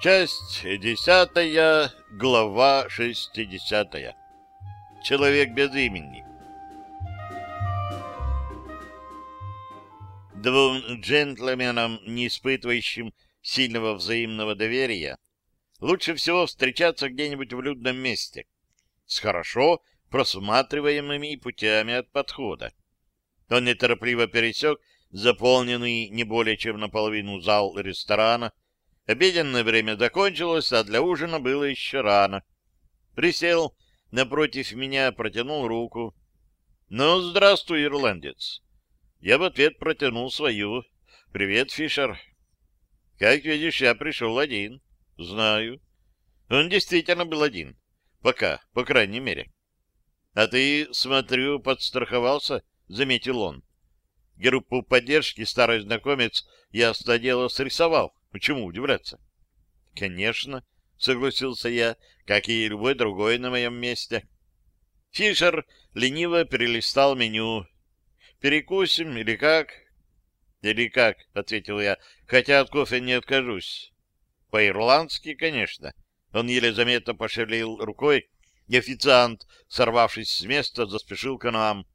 Часть десятая, глава шестидесятая. Человек без имени. Двум джентльменам, не испытывающим сильного взаимного доверия, лучше всего встречаться где-нибудь в людном месте, с хорошо просматриваемыми путями от подхода. Он неторопливо пересек заполненный не более чем наполовину зал ресторана, Обеденное время закончилось, а для ужина было еще рано. Присел напротив меня, протянул руку. — Ну, здравствуй, ирландец. Я в ответ протянул свою. — Привет, Фишер. — Как видишь, я пришел один. — Знаю. Он действительно был один. Пока, по крайней мере. — А ты, смотрю, подстраховался, — заметил он. Группу поддержки старый знакомец ясно дело срисовал. Почему удивляться? — Конечно, — согласился я, как и любой другой на моем месте. Фишер лениво перелистал меню. «Перекусим или как?» «Или как?» — ответил я, хотя от кофе не откажусь. «По-ирландски, конечно». Он еле заметно пошевелил рукой, и официант, сорвавшись с места, заспешил к нам.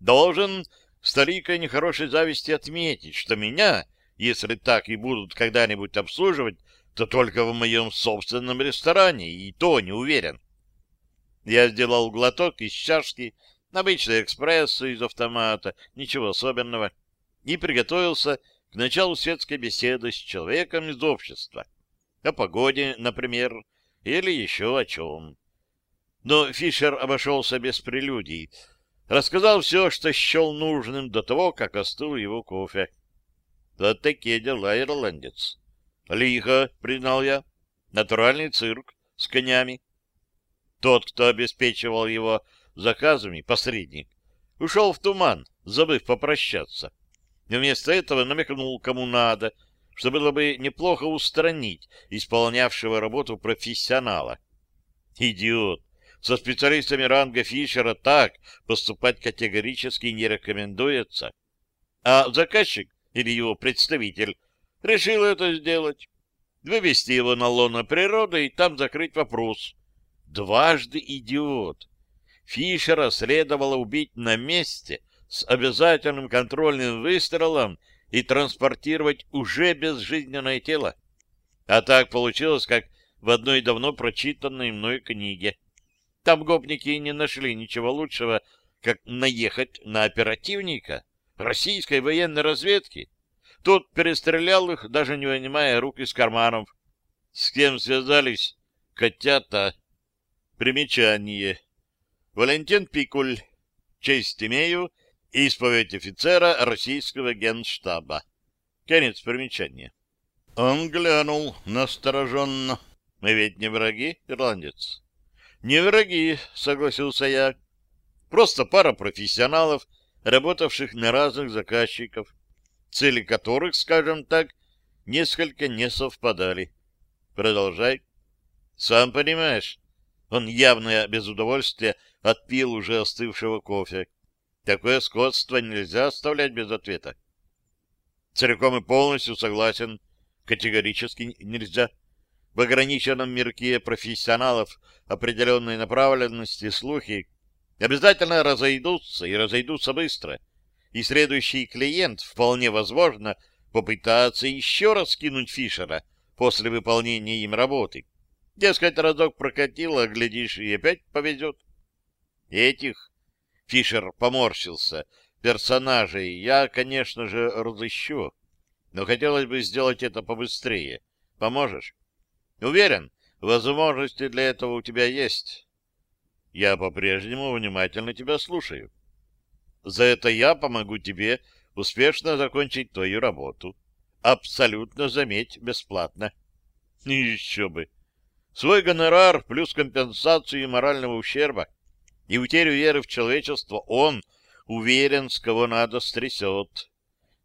«Должен с толикой нехорошей зависти отметить, что меня если так и будут когда-нибудь обслуживать, то только в моем собственном ресторане, и то не уверен. Я сделал глоток из чашки, обычный экспрессо из автомата, ничего особенного, и приготовился к началу светской беседы с человеком из общества. О погоде, например, или еще о чем. Но Фишер обошелся без прелюдий, рассказал все, что счел нужным до того, как остыл его кофе. Вот такие дела, ирландец. Лихо, признал я. Натуральный цирк с конями. Тот, кто обеспечивал его заказами, посредник, ушел в туман, забыв попрощаться. И вместо этого намекнул кому надо, что было бы неплохо устранить исполнявшего работу профессионала. Идиот! Со специалистами ранга Фишера так поступать категорически не рекомендуется. А заказчик или его представитель, решил это сделать. Вывести его на лоно природы и там закрыть вопрос. Дважды идиот. Фишера следовало убить на месте с обязательным контрольным выстрелом и транспортировать уже безжизненное тело. А так получилось, как в одной давно прочитанной мной книге. Там гопники не нашли ничего лучшего, как наехать на оперативника, российской военной разведки. Тот перестрелял их, даже не вынимая рук из карманов. С кем связались? Котята. Примечание. Валентин Пикуль. Честь имею. Исповедь офицера российского генштаба. Конец примечания. Он глянул настороженно. Мы ведь не враги, ирландец? Не враги, согласился я. Просто пара профессионалов, работавших на разных заказчиков, цели которых, скажем так, несколько не совпадали. Продолжай. Сам понимаешь, он явно без удовольствия отпил уже остывшего кофе. Такое скотство нельзя оставлять без ответа. Целиком и полностью согласен. Категорически нельзя. В ограниченном мирке профессионалов определенной направленности слухи обязательно разойдутся и разойдутся быстро. И следующий клиент, вполне возможно, попытается еще раз кинуть Фишера после выполнения им работы. Дескать, разок прокатило, глядишь, и опять повезет. Этих, Фишер поморщился, персонажей я, конечно же, разыщу, но хотелось бы сделать это побыстрее. Поможешь? Уверен, возможности для этого у тебя есть. Я по-прежнему внимательно тебя слушаю. За это я помогу тебе успешно закончить твою работу. Абсолютно, заметь, бесплатно. Еще бы. Свой гонорар плюс компенсацию морального ущерба и утерю веры в человечество он, уверен, с кого надо, стрясет,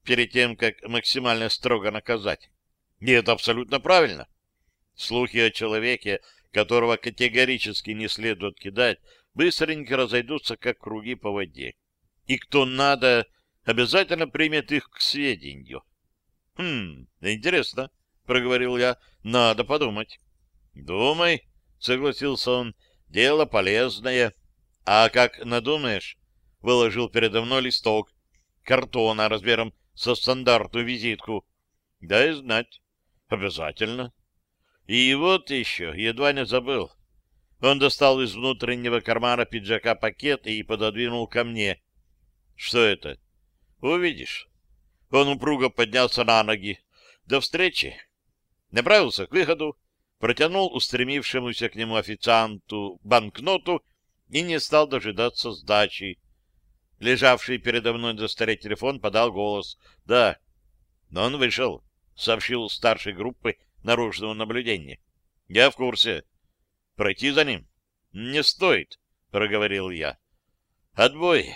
перед тем, как максимально строго наказать. И это абсолютно правильно. Слухи о человеке которого категорически не следует кидать, быстренько разойдутся, как круги по воде. И кто надо, обязательно примет их к сведению. Хм, интересно, проговорил я. Надо подумать. Думай, согласился он. Дело полезное. А как надумаешь? Выложил передо мной листок картона размером со стандартную визитку. Дай знать. Обязательно. И вот еще, едва не забыл. Он достал из внутреннего кармана пиджака пакет и пододвинул ко мне. Что это? Увидишь. Он упруго поднялся на ноги. До встречи. Направился к выходу, протянул устремившемуся к нему официанту банкноту и не стал дожидаться сдачи. Лежавший передо мной на столе телефон подал голос. «Да». Но он вышел, сообщил старшей группы наружного наблюдения. «Я в курсе. Пройти за ним?» «Не стоит», — проговорил я. «Отбой».